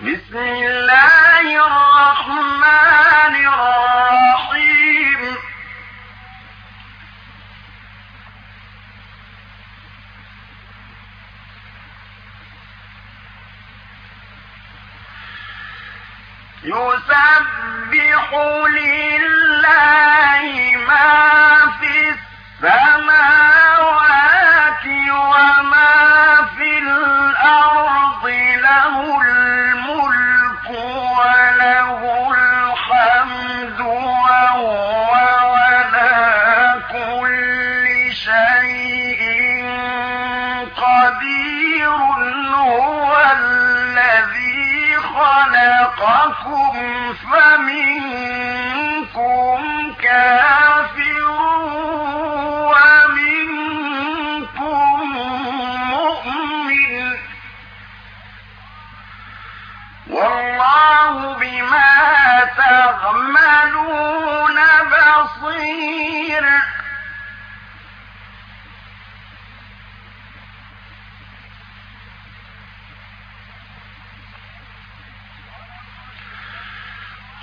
بسم الله الرحمن الرحيم. يسبح لله ما في السماء مصيرا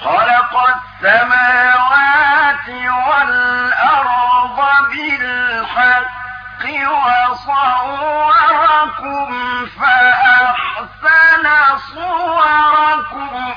خلق السماوات والأرض بالحق وصوركم فأحسن صوركم.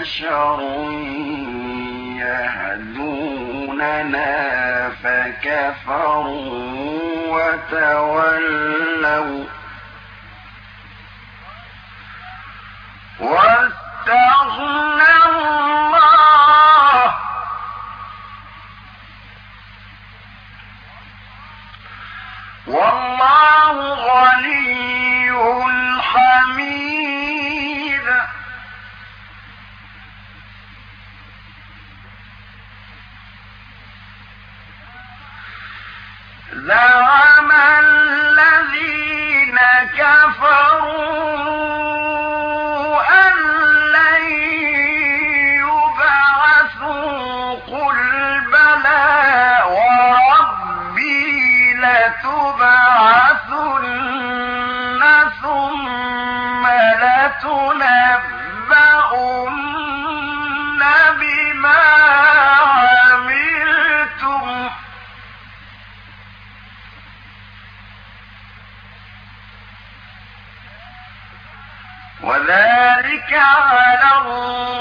بشر يهدوننا فكفروا وتولوا واتقوا كان الله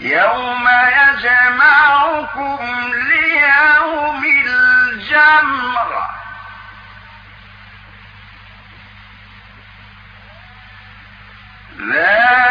يوم يجمعكم ليوم الجمع ذلك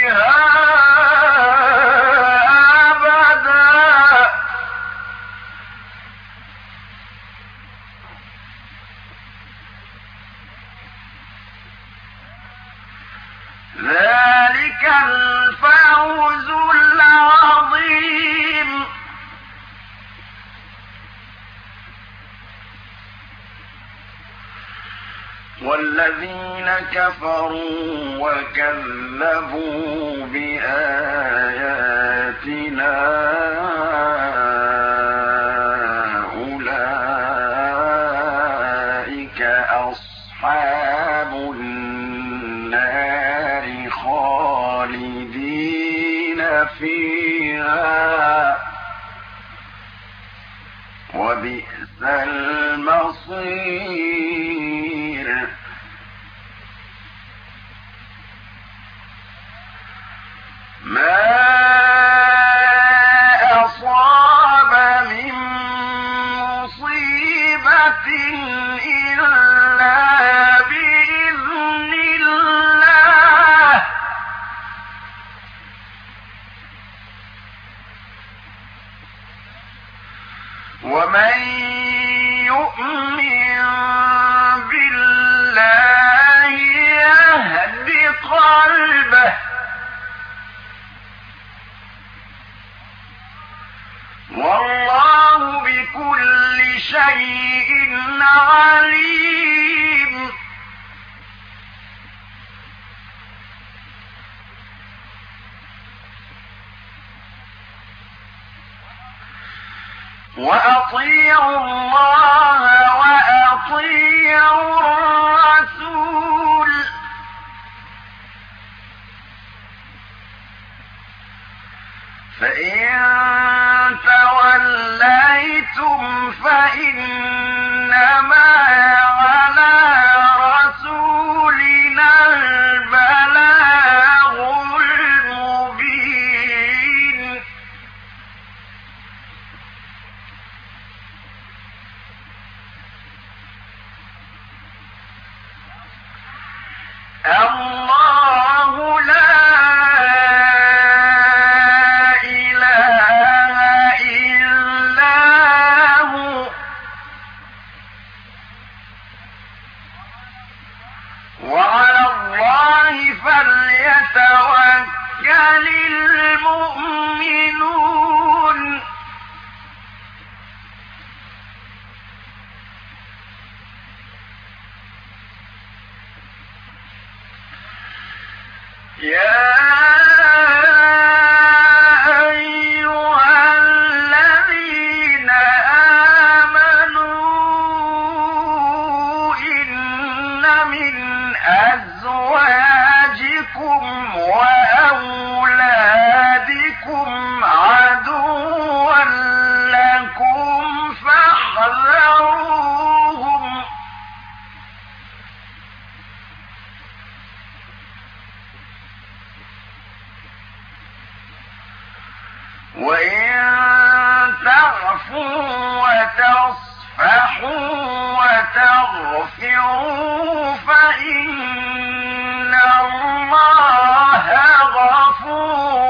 فيها كفروا وكذبوا بآياتنا ما والله بكل شيء عليم. وأطيعوا الله وأطيعوا الرسول. فإن توليتم فإن وإن وتغفروا فإن الله غفور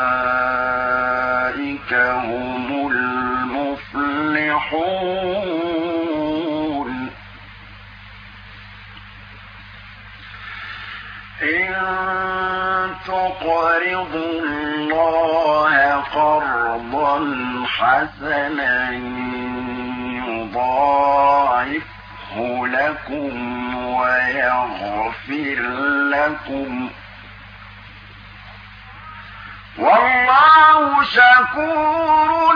هم المفلحون. إن تقرضوا الله قرضا حسنا يضاعفه لكم ويغفر لكم. والله شكور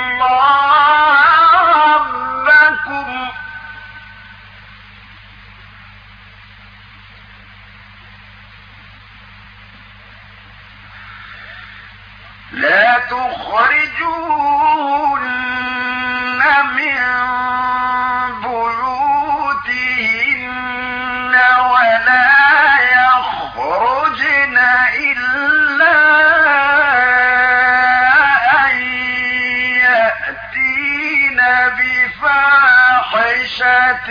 بفاحشة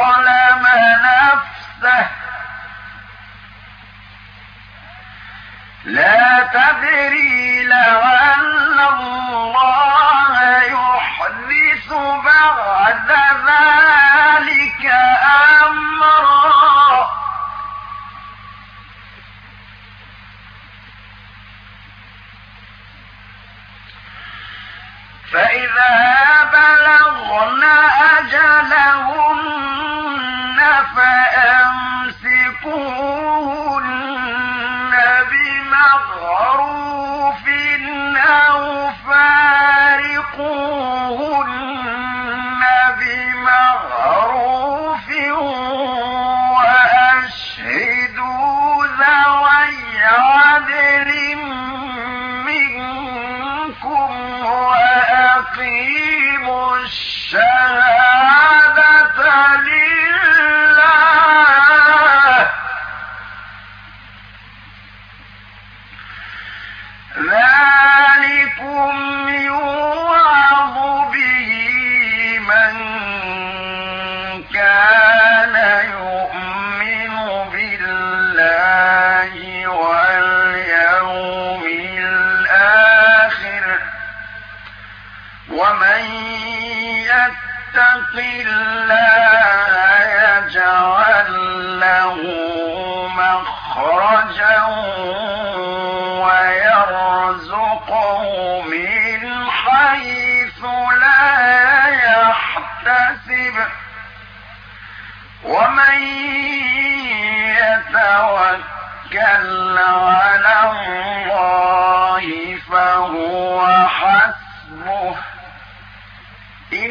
ظلم نفسه. لا تدري لعل الله يحدث بعد ذلك أمرا. فإذا يتق الله يجعل له مخرجا ويرزقه من حيث لا يحتسب. ومن يتوكل على الله فهو حسبه إن الله بالغ أمره قد